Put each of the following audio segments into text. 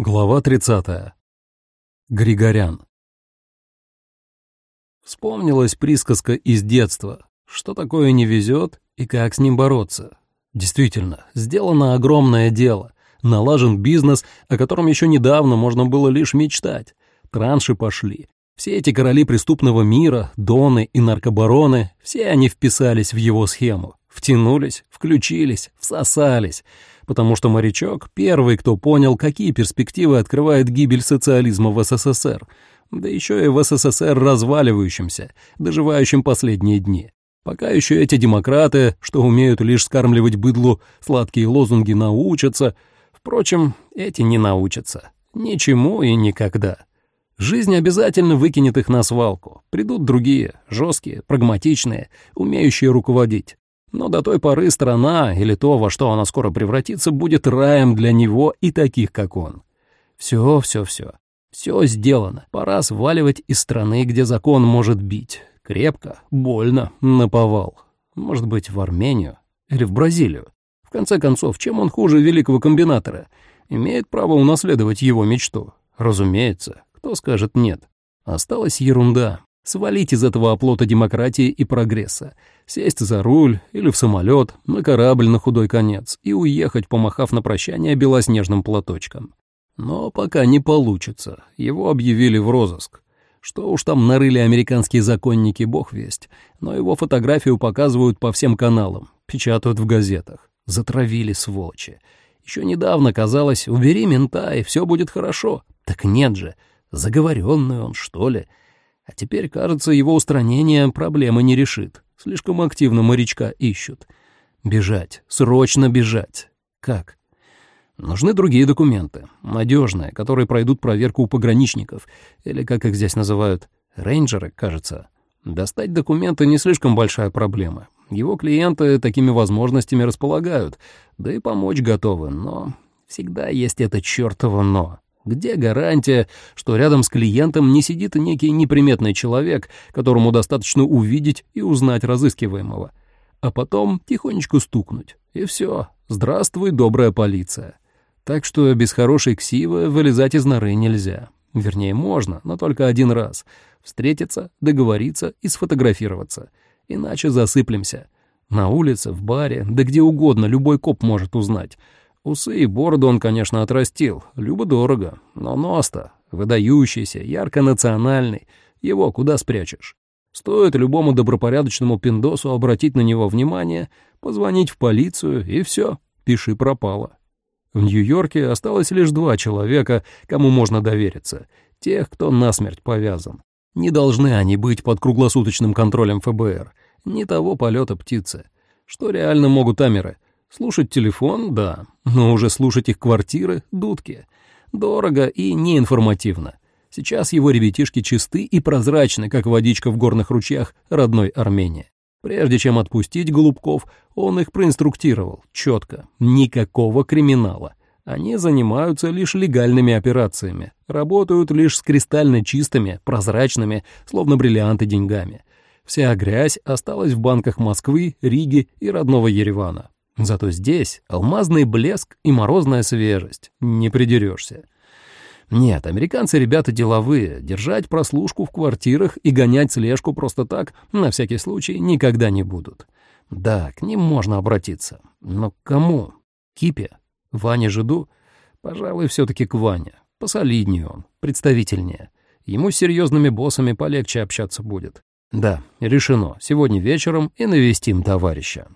Глава 30. Григорян. Вспомнилась присказка из детства. Что такое не везет и как с ним бороться? Действительно, сделано огромное дело. Налажен бизнес, о котором еще недавно можно было лишь мечтать. Транши пошли. Все эти короли преступного мира, доны и наркобароны, все они вписались в его схему. Втянулись, включились, всосались потому что морячок — первый, кто понял, какие перспективы открывает гибель социализма в СССР, да еще и в СССР разваливающимся, доживающим последние дни. Пока еще эти демократы, что умеют лишь скармливать быдлу сладкие лозунги, научатся. Впрочем, эти не научатся. Ничему и никогда. Жизнь обязательно выкинет их на свалку. Придут другие, жесткие, прагматичные, умеющие руководить. Но до той поры страна, или то, во что она скоро превратится, будет раем для него и таких, как он. Все, все, все. Все сделано. Пора сваливать из страны, где закон может бить. Крепко, больно, наповал. Может быть, в Армению или в Бразилию. В конце концов, чем он хуже великого комбинатора? Имеет право унаследовать его мечту? Разумеется. Кто скажет нет? Осталась ерунда свалить из этого оплота демократии и прогресса, сесть за руль или в самолет, на корабль на худой конец и уехать, помахав на прощание белоснежным платочком. Но пока не получится, его объявили в розыск. Что уж там нарыли американские законники, бог весть, но его фотографию показывают по всем каналам, печатают в газетах. Затравили, сволочи. Еще недавно казалось, убери мента, и все будет хорошо. Так нет же, заговоренный он, что ли. А теперь, кажется, его устранение проблемы не решит. Слишком активно морячка ищут. Бежать, срочно бежать. Как? Нужны другие документы, надежные, которые пройдут проверку у пограничников, или, как их здесь называют, рейнджеры, кажется. Достать документы не слишком большая проблема. Его клиенты такими возможностями располагают, да и помочь готовы, но всегда есть это чертово «но». Где гарантия, что рядом с клиентом не сидит некий неприметный человек, которому достаточно увидеть и узнать разыскиваемого, а потом тихонечко стукнуть, и все, здравствуй, добрая полиция. Так что без хорошей ксивы вылезать из норы нельзя. Вернее, можно, но только один раз. Встретиться, договориться и сфотографироваться. Иначе засыплемся. На улице, в баре, да где угодно любой коп может узнать — Усы и бороду он, конечно, отрастил, любо-дорого, но нос-то выдающийся, ярко-национальный, его куда спрячешь? Стоит любому добропорядочному пиндосу обратить на него внимание, позвонить в полицию, и все, пиши пропало. В Нью-Йорке осталось лишь два человека, кому можно довериться, тех, кто насмерть повязан. Не должны они быть под круглосуточным контролем ФБР, не того полета птицы. Что реально могут амеры — Слушать телефон — да, но уже слушать их квартиры — дудки. Дорого и неинформативно. Сейчас его ребятишки чисты и прозрачны, как водичка в горных ручьях родной Армении. Прежде чем отпустить голубков, он их проинструктировал четко. Никакого криминала. Они занимаются лишь легальными операциями, работают лишь с кристально чистыми, прозрачными, словно бриллианты деньгами. Вся грязь осталась в банках Москвы, Риги и родного Еревана. Зато здесь алмазный блеск и морозная свежесть. Не придерешься. Нет, американцы ребята деловые. Держать прослушку в квартирах и гонять слежку просто так, на всякий случай, никогда не будут. Да, к ним можно обратиться. Но к кому? Кипе? Ване Жиду? Пожалуй, все-таки к Ване. Посолиднее он, представительнее. Ему с серьезными боссами полегче общаться будет. Да, решено. Сегодня вечером и навестим товарища.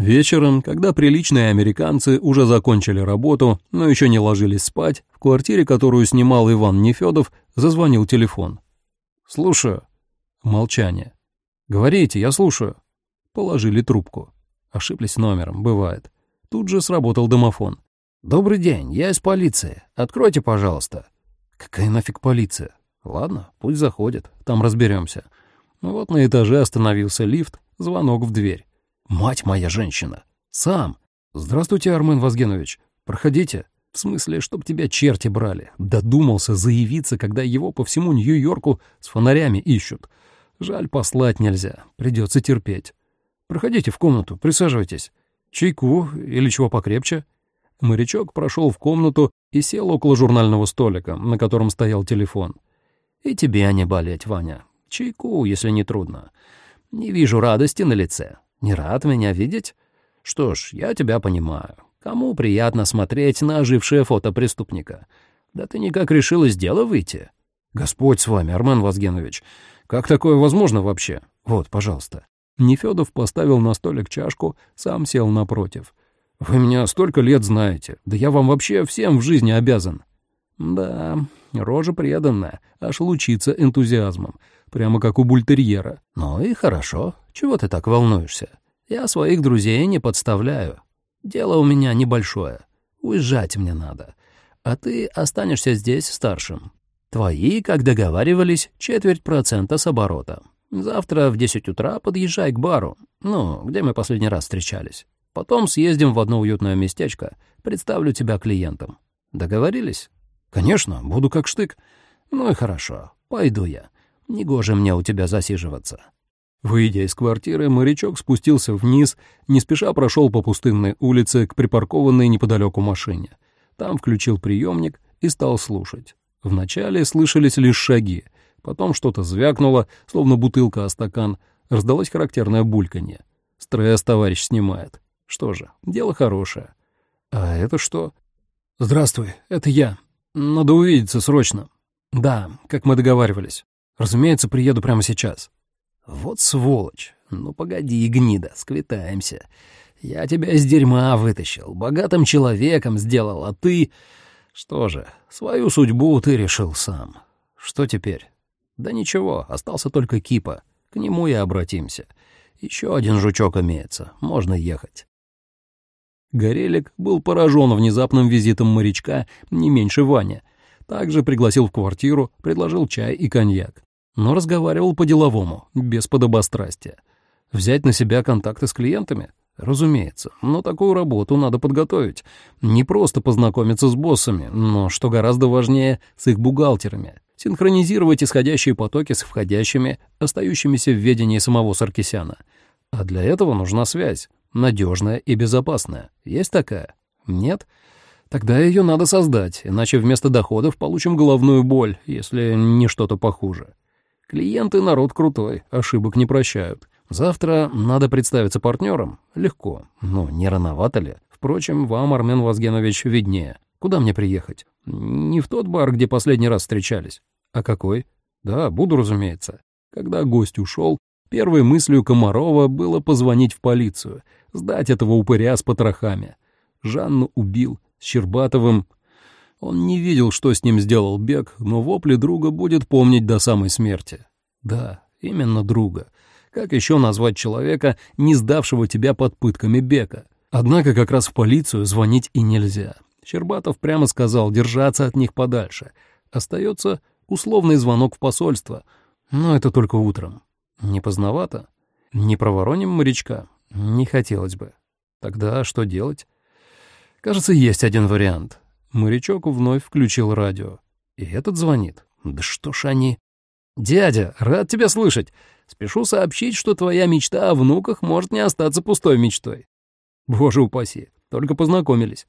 Вечером, когда приличные американцы уже закончили работу, но еще не ложились спать, в квартире, которую снимал Иван Нефёдов, зазвонил телефон. «Слушаю». Молчание. «Говорите, я слушаю». Положили трубку. Ошиблись номером, бывает. Тут же сработал домофон. «Добрый день, я из полиции. Откройте, пожалуйста». «Какая нафиг полиция?» «Ладно, пусть заходит, там разберемся. Вот на этаже остановился лифт, звонок в дверь. Мать моя женщина. Сам. Здравствуйте, Армен Вазгенович. Проходите. В смысле, чтоб тебя черти брали. Додумался заявиться, когда его по всему Нью-Йорку с фонарями ищут. Жаль, послать нельзя. Придется терпеть. Проходите в комнату, присаживайтесь. Чайку или чего покрепче? Морячок прошел в комнату и сел около журнального столика, на котором стоял телефон. «И тебе не болеть, Ваня. Чайку, если не трудно. Не вижу радости на лице. Не рад меня видеть? Что ж, я тебя понимаю. Кому приятно смотреть на ожившее фото преступника? Да ты никак решил из дела выйти. Господь с вами, Армен Вазгенович. Как такое возможно вообще? Вот, пожалуйста». Нефёдов поставил на столик чашку, сам сел напротив. «Вы меня столько лет знаете. Да я вам вообще всем в жизни обязан». «Да, рожа преданная, аж лучится энтузиазмом, прямо как у бультерьера. Ну и хорошо, чего ты так волнуешься? Я своих друзей не подставляю. Дело у меня небольшое. Уезжать мне надо. А ты останешься здесь старшим. Твои, как договаривались, четверть процента с оборота. Завтра в десять утра подъезжай к бару, ну, где мы последний раз встречались. Потом съездим в одно уютное местечко, представлю тебя клиентам. Договорились? Конечно, буду как штык. Ну и хорошо, пойду я. Негоже мне у тебя засиживаться. Выйдя из квартиры, морячок спустился вниз, не спеша прошел по пустынной улице к припаркованной неподалеку машине. Там включил приемник и стал слушать. Вначале слышались лишь шаги, потом что-то звякнуло, словно бутылка о стакан, раздалось характерное бульканье. Стресс товарищ снимает. Что же, дело хорошее. А это что? Здравствуй, это я. Надо увидеться срочно. Да, как мы договаривались. Разумеется, приеду прямо сейчас. Вот сволочь. Ну погоди, гнида, сквитаемся. Я тебя из дерьма вытащил, богатым человеком сделал, а ты... Что же, свою судьбу ты решил сам. Что теперь? Да ничего, остался только Кипа. К нему и обратимся. Еще один жучок имеется, можно ехать. Горелик был поражен внезапным визитом морячка не меньше Ваня. Также пригласил в квартиру, предложил чай и коньяк. Но разговаривал по-деловому, без подобострастия. Взять на себя контакты с клиентами? Разумеется, но такую работу надо подготовить. Не просто познакомиться с боссами, но, что гораздо важнее, с их бухгалтерами. Синхронизировать исходящие потоки с входящими, остающимися в ведении самого Саркисяна. А для этого нужна связь, надежная и безопасная. Есть такая? Нет? Тогда ее надо создать, иначе вместо доходов получим головную боль, если не что-то похуже. Клиенты народ крутой, ошибок не прощают. Завтра надо представиться партнером. Легко. Но не рановато ли? Впрочем, вам, Армен Вазгенович, виднее. Куда мне приехать? Не в тот бар, где последний раз встречались. А какой? Да, буду, разумеется. Когда гость ушел, первой мыслью Комарова было позвонить в полицию, сдать этого упыря с потрохами. Жанну убил, с Щербатовым... Он не видел, что с ним сделал Бег, но вопли друга будет помнить до самой смерти. Да, именно друга — как еще назвать человека, не сдавшего тебя под пытками Бека? Однако как раз в полицию звонить и нельзя. Щербатов прямо сказал держаться от них подальше. Остается условный звонок в посольство, но это только утром. Не поздновато? Не провороним морячка? Не хотелось бы. Тогда что делать? Кажется, есть один вариант. Морячок вновь включил радио. И этот звонит. Да что ж они... «Дядя, рад тебя слышать. Спешу сообщить, что твоя мечта о внуках может не остаться пустой мечтой. Боже упаси, только познакомились.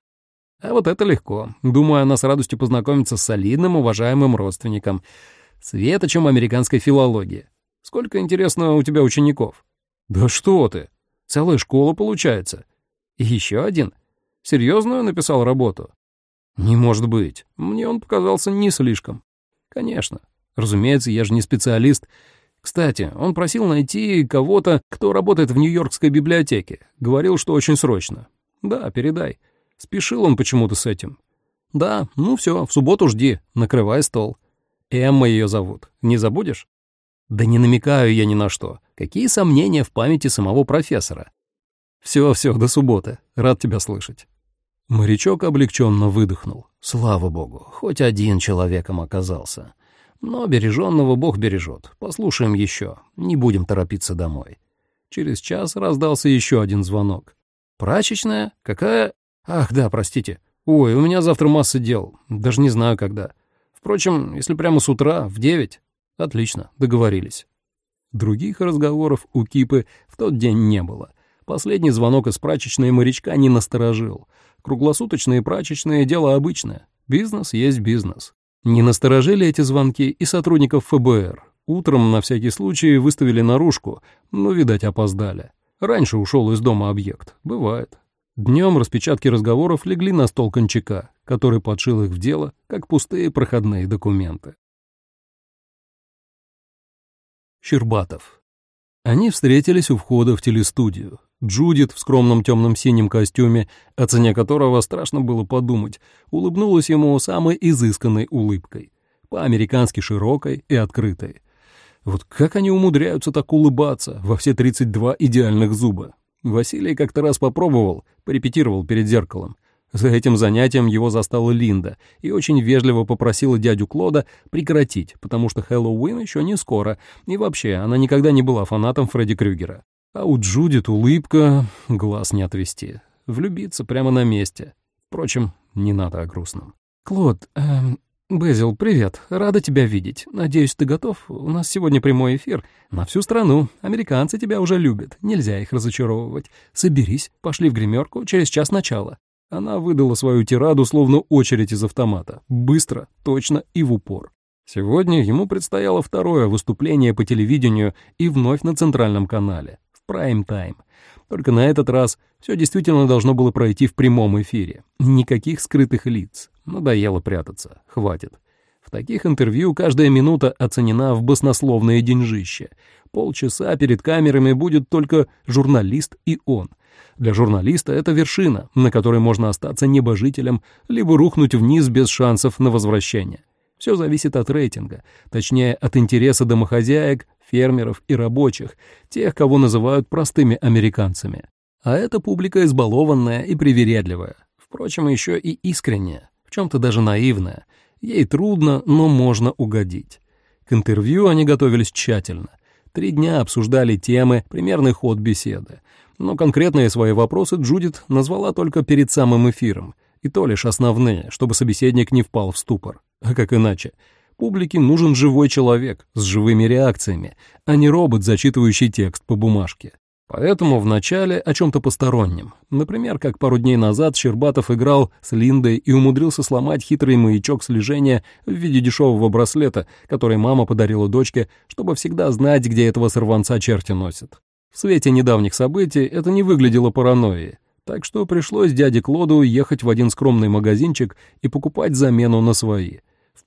А вот это легко. Думаю, она с радостью познакомится с солидным, уважаемым родственником. Светочем американской филологии. Сколько, интересно, у тебя учеников? Да что ты! Целая школа получается. И еще один. Серьезную написал работу? Не может быть. Мне он показался не слишком. Конечно. Разумеется, я же не специалист, кстати, он просил найти кого-то, кто работает в Нью-Йоркской библиотеке. Говорил, что очень срочно. Да, передай. Спешил он почему-то с этим. Да, ну все, в субботу жди, накрывай стол. Эмма ее зовут. Не забудешь? Да не намекаю я ни на что. Какие сомнения в памяти самого профессора? Все, все, до субботы. Рад тебя слышать. Морячок облегченно выдохнул. Слава богу, хоть один человеком оказался. Но береженного Бог бережет. Послушаем еще. Не будем торопиться домой. Через час раздался еще один звонок. «Прачечная? Какая? Ах, да, простите. Ой, у меня завтра масса дел. Даже не знаю, когда. Впрочем, если прямо с утра, в девять. Отлично, договорились». Других разговоров у Кипы в тот день не было. Последний звонок из прачечной морячка не насторожил. Круглосуточные прачечные — дело обычное. Бизнес есть бизнес. Не насторожили эти звонки и сотрудников ФБР. Утром на всякий случай выставили наружку, но, видать, опоздали. Раньше ушел из дома объект. Бывает. Днем распечатки разговоров легли на стол Кончака, который подшил их в дело, как пустые проходные документы. Щербатов. Они встретились у входа в телестудию. Джудит в скромном темном синем костюме, о цене которого страшно было подумать, улыбнулась ему самой изысканной улыбкой, по-американски широкой и открытой. Вот как они умудряются так улыбаться во все 32 идеальных зуба? Василий как-то раз попробовал, порепетировал перед зеркалом. За этим занятием его застала Линда и очень вежливо попросила дядю Клода прекратить, потому что Хэллоуин еще не скоро, и вообще она никогда не была фанатом Фредди Крюгера. А у Джудит улыбка, глаз не отвести. Влюбиться прямо на месте. Впрочем, не надо о грустном. «Клод, эм, Безил, привет. Рада тебя видеть. Надеюсь, ты готов? У нас сегодня прямой эфир. На всю страну. Американцы тебя уже любят. Нельзя их разочаровывать. Соберись, пошли в гримерку через час начала». Она выдала свою тираду, словно очередь из автомата. Быстро, точно и в упор. Сегодня ему предстояло второе выступление по телевидению и вновь на центральном канале прайм-тайм. Только на этот раз все действительно должно было пройти в прямом эфире. Никаких скрытых лиц. Надоело прятаться. Хватит. В таких интервью каждая минута оценена в баснословное деньжище. Полчаса перед камерами будет только журналист и он. Для журналиста это вершина, на которой можно остаться небожителем, либо рухнуть вниз без шансов на возвращение. Все зависит от рейтинга, точнее от интереса домохозяек, фермеров и рабочих, тех, кого называют простыми американцами. А эта публика избалованная и привередливая, впрочем, еще и искренняя, в чем-то даже наивная. Ей трудно, но можно угодить. К интервью они готовились тщательно. Три дня обсуждали темы, примерный ход беседы. Но конкретные свои вопросы Джудит назвала только перед самым эфиром, и то лишь основные, чтобы собеседник не впал в ступор. А как иначе? Публике нужен живой человек с живыми реакциями, а не робот, зачитывающий текст по бумажке. Поэтому вначале о чем-то постороннем. Например, как пару дней назад Щербатов играл с Линдой и умудрился сломать хитрый маячок слежения в виде дешевого браслета, который мама подарила дочке, чтобы всегда знать, где этого сорванца черти носят. В свете недавних событий это не выглядело паранойей, так что пришлось дяде Клоду ехать в один скромный магазинчик и покупать замену на свои.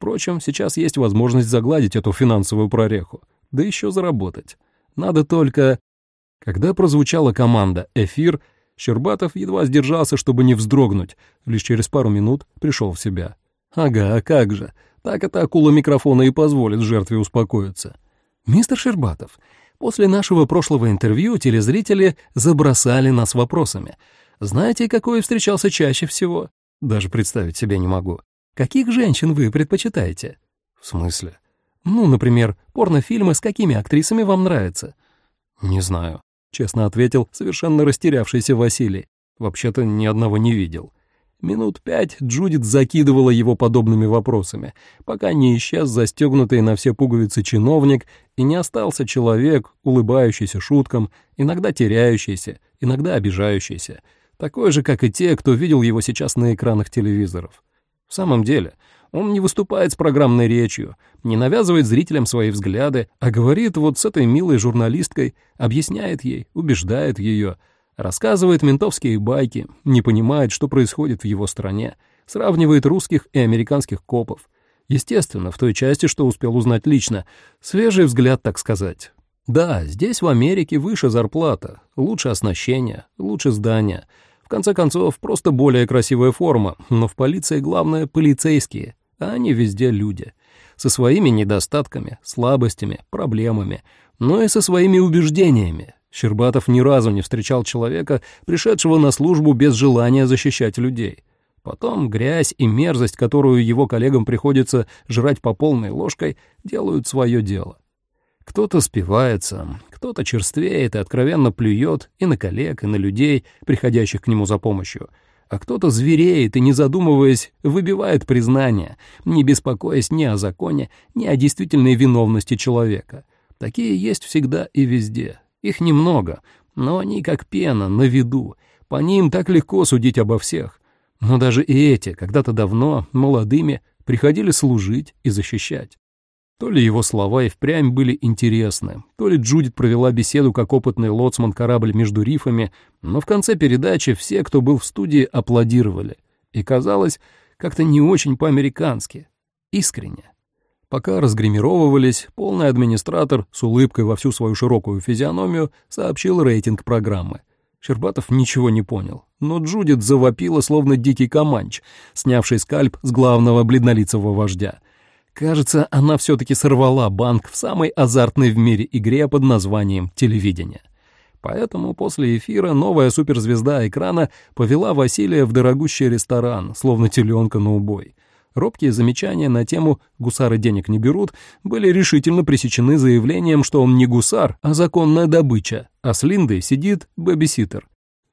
Впрочем, сейчас есть возможность загладить эту финансовую прореху, да еще заработать. Надо только... Когда прозвучала команда «Эфир», Щербатов едва сдержался, чтобы не вздрогнуть, лишь через пару минут пришел в себя. Ага, а как же, так эта акула микрофона и позволит жертве успокоиться. «Мистер Щербатов, после нашего прошлого интервью телезрители забросали нас вопросами. Знаете, какой встречался чаще всего? Даже представить себе не могу. Каких женщин вы предпочитаете? В смысле? Ну, например, порнофильмы с какими актрисами вам нравятся? Не знаю, честно ответил совершенно растерявшийся Василий. Вообще-то ни одного не видел. Минут пять Джудит закидывала его подобными вопросами, пока не исчез застегнутый на все пуговицы чиновник и не остался человек, улыбающийся шуткам, иногда теряющийся, иногда обижающийся, такой же, как и те, кто видел его сейчас на экранах телевизоров. В самом деле, он не выступает с программной речью, не навязывает зрителям свои взгляды, а говорит вот с этой милой журналисткой, объясняет ей, убеждает ее, рассказывает ментовские байки, не понимает, что происходит в его стране, сравнивает русских и американских копов. Естественно, в той части, что успел узнать лично, свежий взгляд, так сказать. Да, здесь в Америке выше зарплата, лучше оснащение, лучше здания — в конце концов, просто более красивая форма, но в полиции главное — полицейские, а они везде люди. Со своими недостатками, слабостями, проблемами, но и со своими убеждениями. Щербатов ни разу не встречал человека, пришедшего на службу без желания защищать людей. Потом грязь и мерзость, которую его коллегам приходится жрать по полной ложкой, делают свое дело. Кто-то спивается, кто-то черствеет и откровенно плюет и на коллег, и на людей, приходящих к нему за помощью, а кто-то звереет и, не задумываясь, выбивает признание, не беспокоясь ни о законе, ни о действительной виновности человека. Такие есть всегда и везде. Их немного, но они как пена, на виду. По ним так легко судить обо всех. Но даже и эти, когда-то давно, молодыми, приходили служить и защищать. То ли его слова и впрямь были интересны, то ли Джудит провела беседу как опытный лоцман корабль между рифами, но в конце передачи все, кто был в студии, аплодировали. И казалось, как-то не очень по-американски, искренне. Пока разгримировывались, полный администратор с улыбкой во всю свою широкую физиономию сообщил рейтинг программы. Щербатов ничего не понял, но Джудит завопила, словно дикий команч, снявший скальп с главного бледнолицевого вождя. Кажется, она все-таки сорвала банк в самой азартной в мире игре под названием «Телевидение». Поэтому после эфира новая суперзвезда экрана повела Василия в дорогущий ресторан, словно теленка на убой. Робкие замечания на тему «гусары денег не берут» были решительно пресечены заявлением, что он не гусар, а законная добыча, а с Линдой сидит бэбиситер.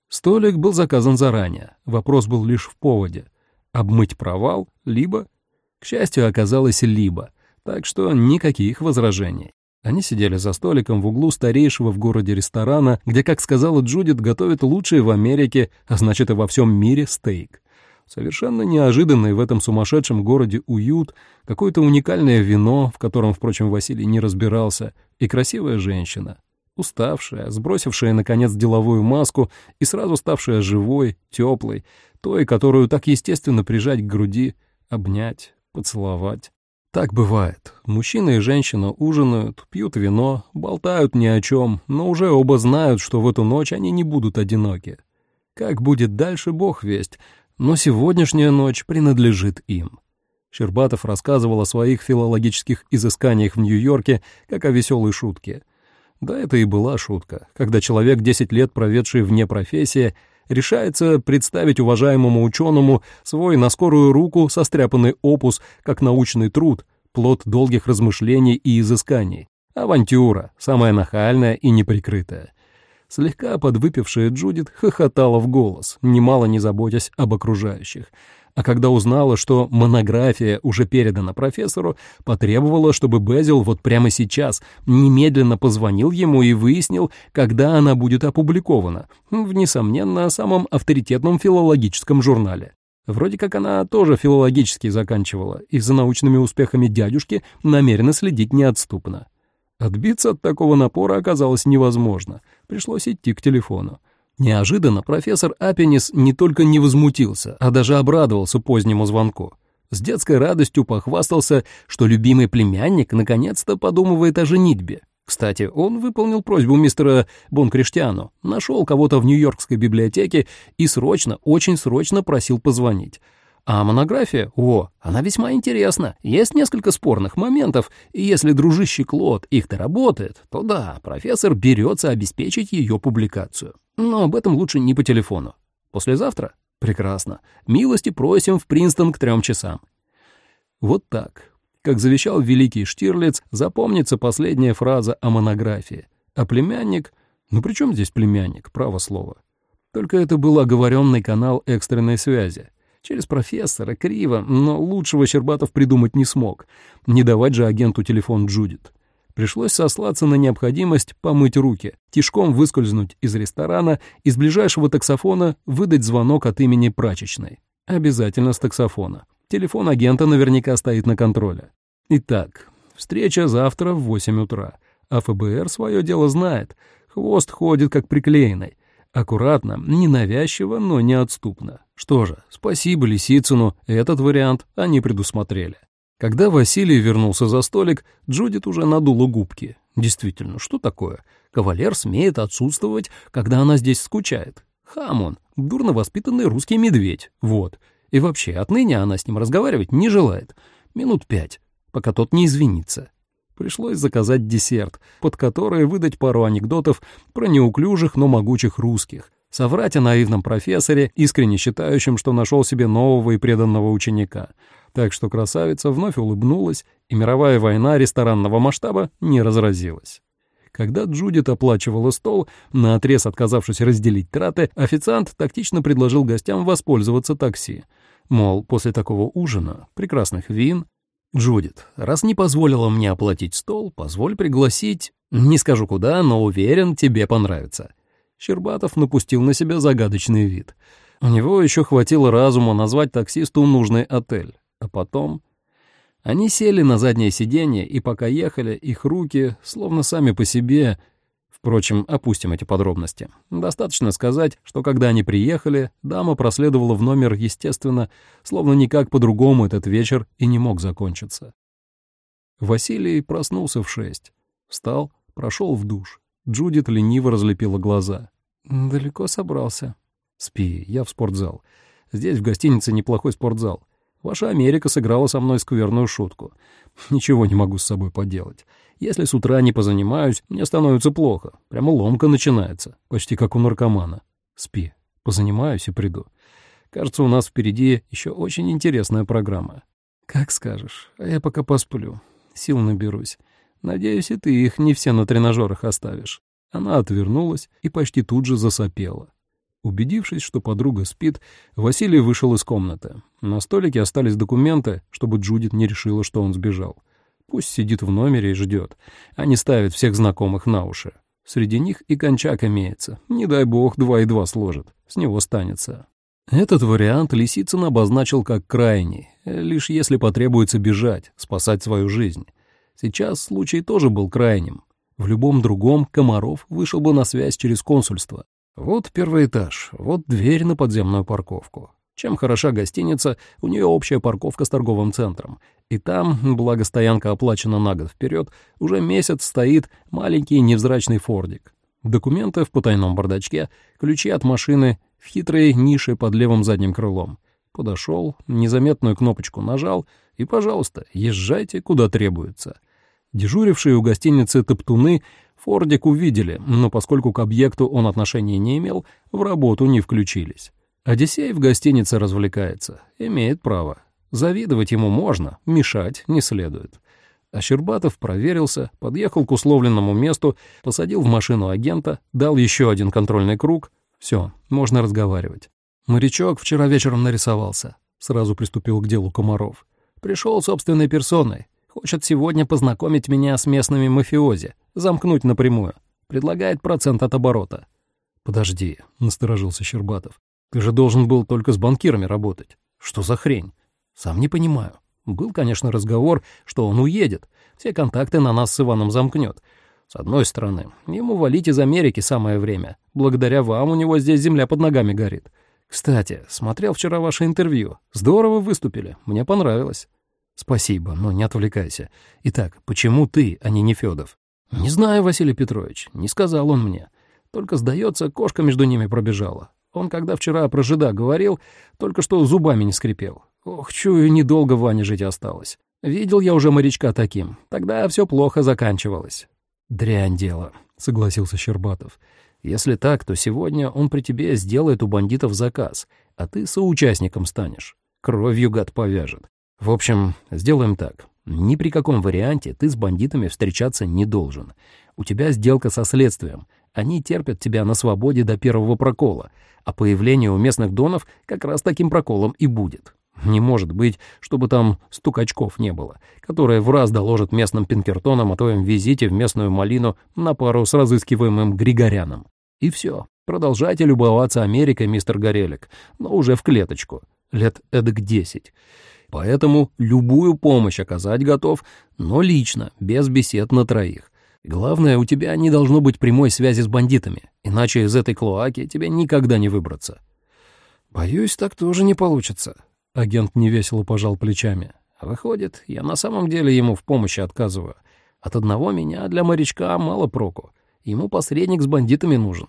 Столик был заказан заранее, вопрос был лишь в поводе. Обмыть провал, либо к счастью, оказалось либо, так что никаких возражений. Они сидели за столиком в углу старейшего в городе ресторана, где, как сказала Джудит, готовят лучший в Америке, а значит и во всем мире, стейк. Совершенно неожиданный в этом сумасшедшем городе уют, какое-то уникальное вино, в котором, впрочем, Василий не разбирался, и красивая женщина. Уставшая, сбросившая, наконец, деловую маску и сразу ставшая живой, теплой, той, которую так естественно прижать к груди, обнять, поцеловать. Так бывает. Мужчина и женщина ужинают, пьют вино, болтают ни о чем, но уже оба знают, что в эту ночь они не будут одиноки. Как будет дальше, бог весть, но сегодняшняя ночь принадлежит им. Щербатов рассказывал о своих филологических изысканиях в Нью-Йорке, как о веселой шутке. Да, это и была шутка, когда человек, 10 лет проведший вне профессии, решается представить уважаемому ученому свой на скорую руку состряпанный опус как научный труд, плод долгих размышлений и изысканий. Авантюра, самая нахальная и неприкрытая. Слегка подвыпившая Джудит хохотала в голос, немало не заботясь об окружающих — а когда узнала, что монография уже передана профессору, потребовала, чтобы Безил вот прямо сейчас немедленно позвонил ему и выяснил, когда она будет опубликована, в, несомненно, самом авторитетном филологическом журнале. Вроде как она тоже филологически заканчивала, и за научными успехами дядюшки намерена следить неотступно. Отбиться от такого напора оказалось невозможно, пришлось идти к телефону. Неожиданно профессор Апенис не только не возмутился, а даже обрадовался позднему звонку. С детской радостью похвастался, что любимый племянник наконец-то подумывает о женитьбе. Кстати, он выполнил просьбу мистера Бонкриштиану, нашел кого-то в Нью-Йоркской библиотеке и срочно, очень срочно просил позвонить. А монография, о, она весьма интересна. Есть несколько спорных моментов, и если дружище Клод их доработает, то да, профессор берется обеспечить ее публикацию. Но об этом лучше не по телефону. Послезавтра? Прекрасно. Милости просим в Принстон к трем часам. Вот так. Как завещал великий Штирлиц, запомнится последняя фраза о монографии. А племянник... Ну при чем здесь племянник, право слово? Только это был оговоренный канал экстренной связи. Через профессора, криво, но лучшего Щербатов придумать не смог. Не давать же агенту телефон Джудит. Пришлось сослаться на необходимость помыть руки, тишком выскользнуть из ресторана, из ближайшего таксофона выдать звонок от имени прачечной. Обязательно с таксофона. Телефон агента наверняка стоит на контроле. Итак, встреча завтра в 8 утра. А ФБР свое дело знает. Хвост ходит как приклеенный. Аккуратно, ненавязчиво, но неотступно. Что же, спасибо Лисицыну, этот вариант они предусмотрели. Когда Василий вернулся за столик, Джудит уже надула губки. Действительно, что такое? Кавалер смеет отсутствовать, когда она здесь скучает. Хам он, дурно воспитанный русский медведь, вот. И вообще, отныне она с ним разговаривать не желает. Минут пять, пока тот не извинится. Пришлось заказать десерт, под который выдать пару анекдотов про неуклюжих, но могучих русских, соврать о наивном профессоре, искренне считающем, что нашел себе нового и преданного ученика. Так что красавица вновь улыбнулась, и мировая война ресторанного масштаба не разразилась. Когда Джудит оплачивала стол, наотрез отказавшись разделить траты, официант тактично предложил гостям воспользоваться такси. Мол, после такого ужина, прекрасных вин, «Джудит, раз не позволила мне оплатить стол, позволь пригласить... Не скажу куда, но уверен, тебе понравится». Щербатов напустил на себя загадочный вид. У него еще хватило разума назвать таксисту нужный отель. А потом... Они сели на заднее сиденье, и пока ехали, их руки, словно сами по себе... Впрочем, опустим эти подробности. Достаточно сказать, что когда они приехали, дама проследовала в номер, естественно, словно никак по-другому этот вечер и не мог закончиться. Василий проснулся в шесть. Встал, прошел в душ. Джудит лениво разлепила глаза. «Далеко собрался?» «Спи, я в спортзал. Здесь в гостинице неплохой спортзал. Ваша Америка сыграла со мной скверную шутку. Ничего не могу с собой поделать. Если с утра не позанимаюсь, мне становится плохо. Прямо ломка начинается, почти как у наркомана. Спи, позанимаюсь и приду. Кажется, у нас впереди еще очень интересная программа. Как скажешь, а я пока посплю. Сил наберусь. Надеюсь, и ты их не все на тренажерах оставишь. Она отвернулась и почти тут же засопела. Убедившись, что подруга спит, Василий вышел из комнаты. На столике остались документы, чтобы Джудит не решила, что он сбежал. Пусть сидит в номере и ждет, а не ставит всех знакомых на уши. Среди них и кончак имеется. Не дай бог, два и два сложит. С него станется. Этот вариант Лисицын обозначил как крайний, лишь если потребуется бежать, спасать свою жизнь. Сейчас случай тоже был крайним. В любом другом Комаров вышел бы на связь через консульство. Вот первый этаж, вот дверь на подземную парковку. Чем хороша гостиница, у нее общая парковка с торговым центром. И там, благо стоянка оплачена на год вперед, уже месяц стоит маленький невзрачный фордик. Документы в потайном бардачке, ключи от машины в хитрой нише под левым задним крылом. Подошел, незаметную кнопочку нажал, и, пожалуйста, езжайте, куда требуется. Дежурившие у гостиницы топтуны Фордик увидели, но поскольку к объекту он отношения не имел, в работу не включились. Одиссей в гостинице развлекается, имеет право. Завидовать ему можно, мешать не следует. А проверился, подъехал к условленному месту, посадил в машину агента, дал еще один контрольный круг. Все, можно разговаривать. Морячок вчера вечером нарисовался. Сразу приступил к делу Комаров. Пришел собственной персоной. Хочет сегодня познакомить меня с местными мафиози, замкнуть напрямую. Предлагает процент от оборота. «Подожди», — насторожился Щербатов. «Ты же должен был только с банкирами работать. Что за хрень? Сам не понимаю. Был, конечно, разговор, что он уедет. Все контакты на нас с Иваном замкнет. С одной стороны, ему валить из Америки самое время. Благодаря вам у него здесь земля под ногами горит. Кстати, смотрел вчера ваше интервью. Здорово выступили. Мне понравилось. «Спасибо, но не отвлекайся. Итак, почему ты, а не Нефёдов?» «Не знаю, Василий Петрович, не сказал он мне. Только, сдается, кошка между ними пробежала. Он, когда вчера про жида говорил, только что зубами не скрипел. Ох, чую, недолго Ване жить осталось. Видел я уже морячка таким. Тогда все плохо заканчивалось». «Дрянь дело», — согласился Щербатов. «Если так, то сегодня он при тебе сделает у бандитов заказ, а ты соучастником станешь. Кровью гад повяжет. В общем, сделаем так. Ни при каком варианте ты с бандитами встречаться не должен. У тебя сделка со следствием. Они терпят тебя на свободе до первого прокола, а появление у местных донов как раз таким проколом и будет. Не может быть, чтобы там стукачков не было, которые в раз доложат местным пинкертонам о твоем визите в местную малину на пару с разыскиваемым Григоряном. И все. Продолжайте любоваться Америкой, мистер Горелик, но уже в клеточку. Лет эдак десять. Поэтому любую помощь оказать готов, но лично, без бесед на троих. Главное, у тебя не должно быть прямой связи с бандитами, иначе из этой клоаки тебе никогда не выбраться. Боюсь, так тоже не получится. Агент невесело пожал плечами. Выходит, я на самом деле ему в помощи отказываю. От одного меня для морячка мало проку. Ему посредник с бандитами нужен.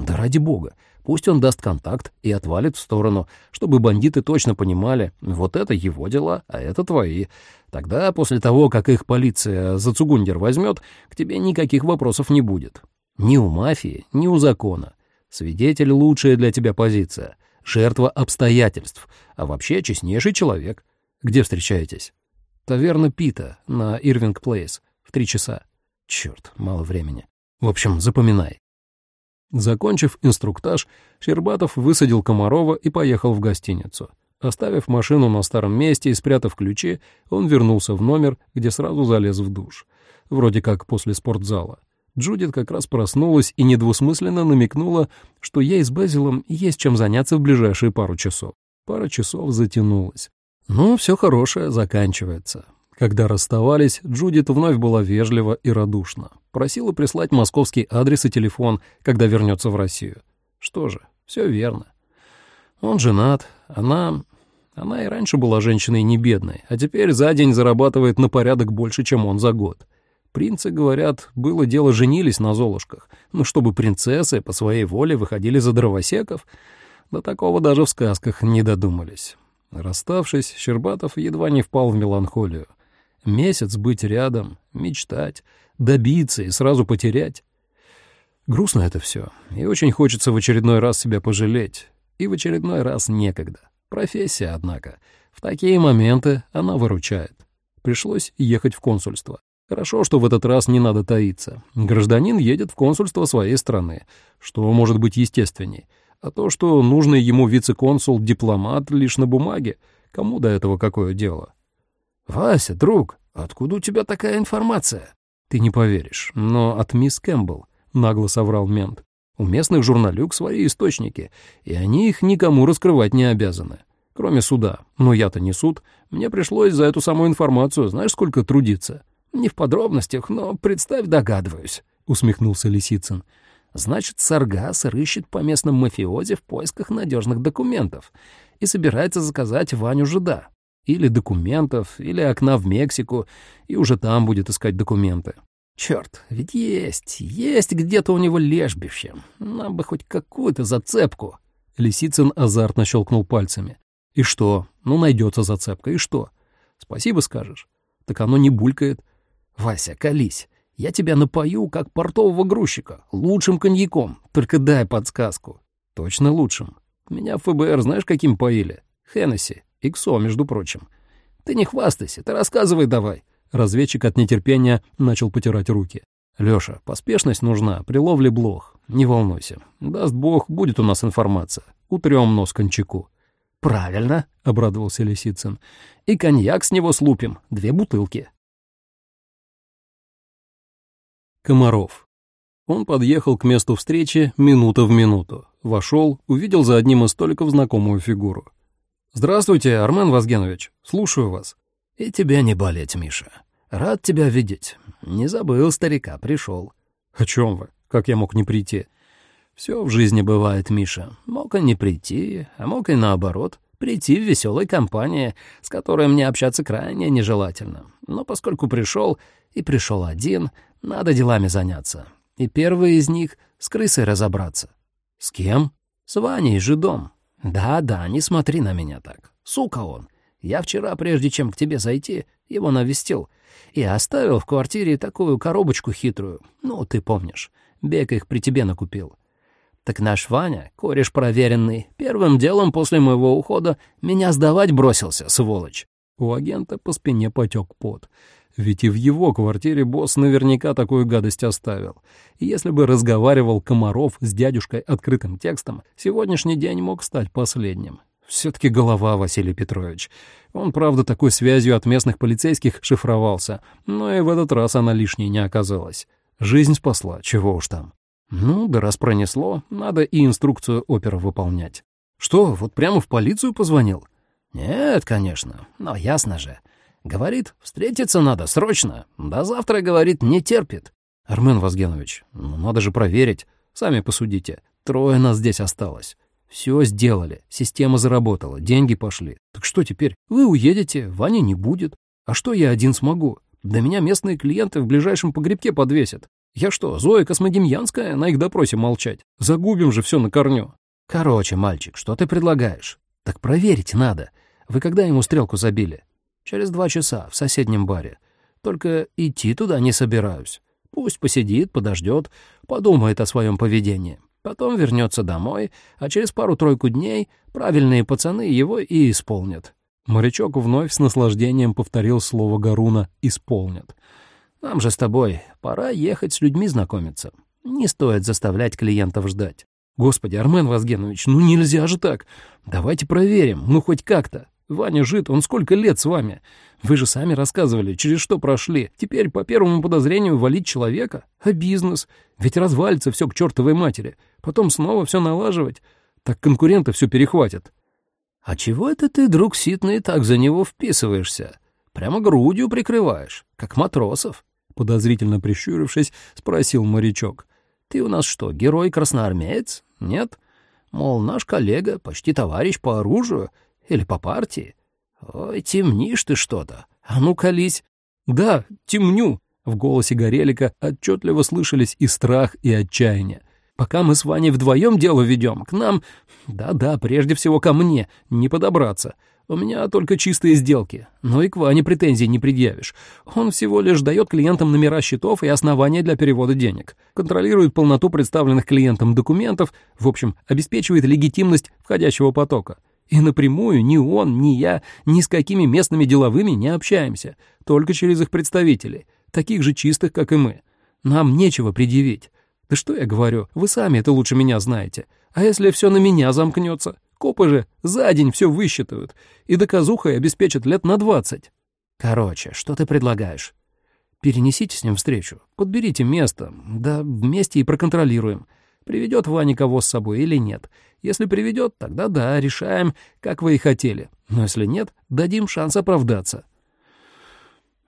Да ради бога, пусть он даст контакт и отвалит в сторону, чтобы бандиты точно понимали, вот это его дела, а это твои. Тогда, после того, как их полиция за Цугундер возьмет, к тебе никаких вопросов не будет. Ни у мафии, ни у закона. Свидетель — лучшая для тебя позиция. Жертва обстоятельств, а вообще честнейший человек. Где встречаетесь? Таверна Пита на Ирвинг Плейс в три часа. Черт, мало времени. В общем, запоминай. Закончив инструктаж, Щербатов высадил Комарова и поехал в гостиницу. Оставив машину на старом месте и спрятав ключи, он вернулся в номер, где сразу залез в душ. Вроде как после спортзала. Джудит как раз проснулась и недвусмысленно намекнула, что ей с Безилом есть чем заняться в ближайшие пару часов. Пара часов затянулась. Но все хорошее заканчивается. Когда расставались, Джудит вновь была вежлива и радушна. Просила прислать московский адрес и телефон, когда вернется в Россию. Что же, все верно. Он женат, она... Она и раньше была женщиной не бедной, а теперь за день зарабатывает на порядок больше, чем он за год. Принцы, говорят, было дело женились на золушках, но чтобы принцессы по своей воле выходили за дровосеков, до такого даже в сказках не додумались. Расставшись, Щербатов едва не впал в меланхолию. Месяц быть рядом, мечтать, добиться и сразу потерять. Грустно это все, и очень хочется в очередной раз себя пожалеть. И в очередной раз некогда. Профессия, однако. В такие моменты она выручает. Пришлось ехать в консульство. Хорошо, что в этот раз не надо таиться. Гражданин едет в консульство своей страны, что может быть естественней. А то, что нужный ему вице-консул-дипломат лишь на бумаге, кому до этого какое дело? «Вася, друг, откуда у тебя такая информация?» «Ты не поверишь, но от мисс Кэмпбелл», — нагло соврал мент. У местных журналюк свои источники, и они их никому раскрывать не обязаны. Кроме суда. Но я-то не суд. Мне пришлось за эту самую информацию знаешь, сколько трудиться? Не в подробностях, но, представь, догадываюсь», — усмехнулся Лисицын. «Значит, Саргас рыщет по местным мафиози в поисках надежных документов и собирается заказать Ваню Жида. Или документов, или окна в Мексику, и уже там будет искать документы. Черт, ведь есть, есть где-то у него лежбище. Нам бы хоть какую-то зацепку. Лисицын азартно щелкнул пальцами. И что? Ну, найдется зацепка, и что? Спасибо скажешь? Так оно не булькает. Вася, колись. Я тебя напою, как портового грузчика, лучшим коньяком. Только дай подсказку. Точно лучшим. Меня ФБР знаешь, каким поили? Hennessy. XO, между прочим. Ты не хвастайся, ты рассказывай давай. Разведчик от нетерпения начал потирать руки. «Лёша, поспешность нужна при ловле блох. Не волнуйся. Даст бог, будет у нас информация. Утрём нос кончаку». «Правильно», — обрадовался Лисицын. «И коньяк с него слупим. Две бутылки». Комаров. Он подъехал к месту встречи минута в минуту. Вошел, увидел за одним из столиков знакомую фигуру. «Здравствуйте, Армен Вазгенович. Слушаю вас». «И тебя не болеть, Миша. Рад тебя видеть. Не забыл старика, пришел». «О чем вы? Как я мог не прийти?» «Все в жизни бывает, Миша. Мог и не прийти, а мог и наоборот. Прийти в веселой компании, с которой мне общаться крайне нежелательно. Но поскольку пришел, и пришел один, надо делами заняться. И первый из них — с крысой разобраться». «С кем?» «С Ваней, жидом. Да-да, не смотри на меня так. Сука он. Я вчера, прежде чем к тебе зайти, его навестил и оставил в квартире такую коробочку хитрую. Ну, ты помнишь. Бег их при тебе накупил. Так наш Ваня, кореш проверенный, первым делом после моего ухода меня сдавать бросился, сволочь. У агента по спине потек пот. Ведь и в его квартире босс наверняка такую гадость оставил. И если бы разговаривал Комаров с дядюшкой открытым текстом, сегодняшний день мог стать последним. Все-таки голова, Василий Петрович. Он, правда, такой связью от местных полицейских шифровался, но и в этот раз она лишней не оказалась. Жизнь спасла, чего уж там. Ну, да раз пронесло, надо и инструкцию опера выполнять. Что, вот прямо в полицию позвонил? Нет, конечно, но ясно же. Говорит, встретиться надо срочно. До завтра, говорит, не терпит. Армен Вазгенович, ну надо же проверить. Сами посудите. Трое нас здесь осталось. Все сделали, система заработала, деньги пошли. Так что теперь? Вы уедете, Ваня не будет. А что я один смогу? Да меня местные клиенты в ближайшем погребке подвесят. Я что, Зоя Космодемьянская, на их допросе молчать? Загубим же все на корню. Короче, мальчик, что ты предлагаешь? Так проверить надо. Вы когда ему стрелку забили? Через два часа, в соседнем баре. Только идти туда не собираюсь. Пусть посидит, подождет, подумает о своем поведении. Потом вернется домой, а через пару-тройку дней правильные пацаны его и исполнят. Морячок вновь с наслаждением повторил слово Гаруна «исполнят». «Нам же с тобой пора ехать с людьми знакомиться. Не стоит заставлять клиентов ждать. Господи, Армен Вазгенович, ну нельзя же так. Давайте проверим, ну хоть как-то. Ваня жит, он сколько лет с вами? Вы же сами рассказывали, через что прошли. Теперь по первому подозрению валить человека? А бизнес? Ведь развалится все к чертовой матери. Потом снова все налаживать. Так конкуренты все перехватят. А чего это ты, друг Ситный, так за него вписываешься? Прямо грудью прикрываешь, как матросов? Подозрительно прищурившись, спросил морячок. Ты у нас что, герой-красноармеец? Нет? Мол, наш коллега, почти товарищ по оружию или по партии. Ой, темнишь ты что-то. А ну, колись. Да, темню. В голосе Горелика отчетливо слышались и страх, и отчаяние. Пока мы с Ваней вдвоем дело ведем, к нам... Да-да, прежде всего ко мне, не подобраться. У меня только чистые сделки, но и к Ване претензий не предъявишь. Он всего лишь дает клиентам номера счетов и основания для перевода денег, контролирует полноту представленных клиентам документов, в общем, обеспечивает легитимность входящего потока. И напрямую ни он, ни я ни с какими местными деловыми не общаемся, только через их представителей, таких же чистых, как и мы. Нам нечего предъявить. Да что я говорю, вы сами это лучше меня знаете. А если все на меня замкнется? Копы же за день все высчитают, и доказухой обеспечат лет на двадцать. Короче, что ты предлагаешь? Перенесите с ним встречу, подберите место, да вместе и проконтролируем. Приведет Ваня кого с собой или нет. Если приведет, тогда да, решаем, как вы и хотели. Но если нет, дадим шанс оправдаться.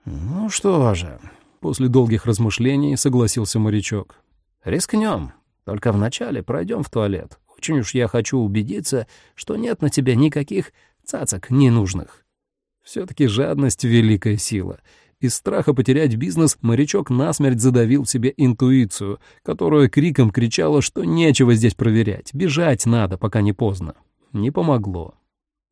Ну что же, после долгих размышлений согласился морячок. Рискнем, только вначале пройдем в туалет. Очень уж я хочу убедиться, что нет на тебе никаких цацок ненужных. Все-таки жадность — великая сила. Из страха потерять бизнес морячок насмерть задавил в себе интуицию, которая криком кричала, что нечего здесь проверять, бежать надо, пока не поздно. Не помогло.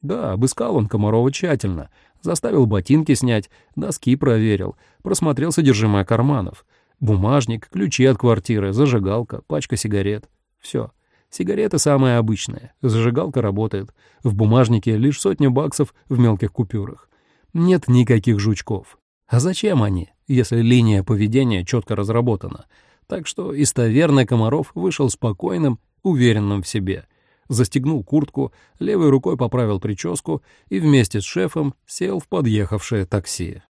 Да, обыскал он Комарова тщательно, заставил ботинки снять, доски проверил, просмотрел содержимое карманов. Бумажник, ключи от квартиры, зажигалка, пачка сигарет. Все. Сигареты самые обычные, зажигалка работает. В бумажнике лишь сотня баксов в мелких купюрах. Нет никаких жучков. А зачем они, если линия поведения четко разработана? Так что из таверны Комаров вышел спокойным, уверенным в себе. Застегнул куртку, левой рукой поправил прическу и вместе с шефом сел в подъехавшее такси.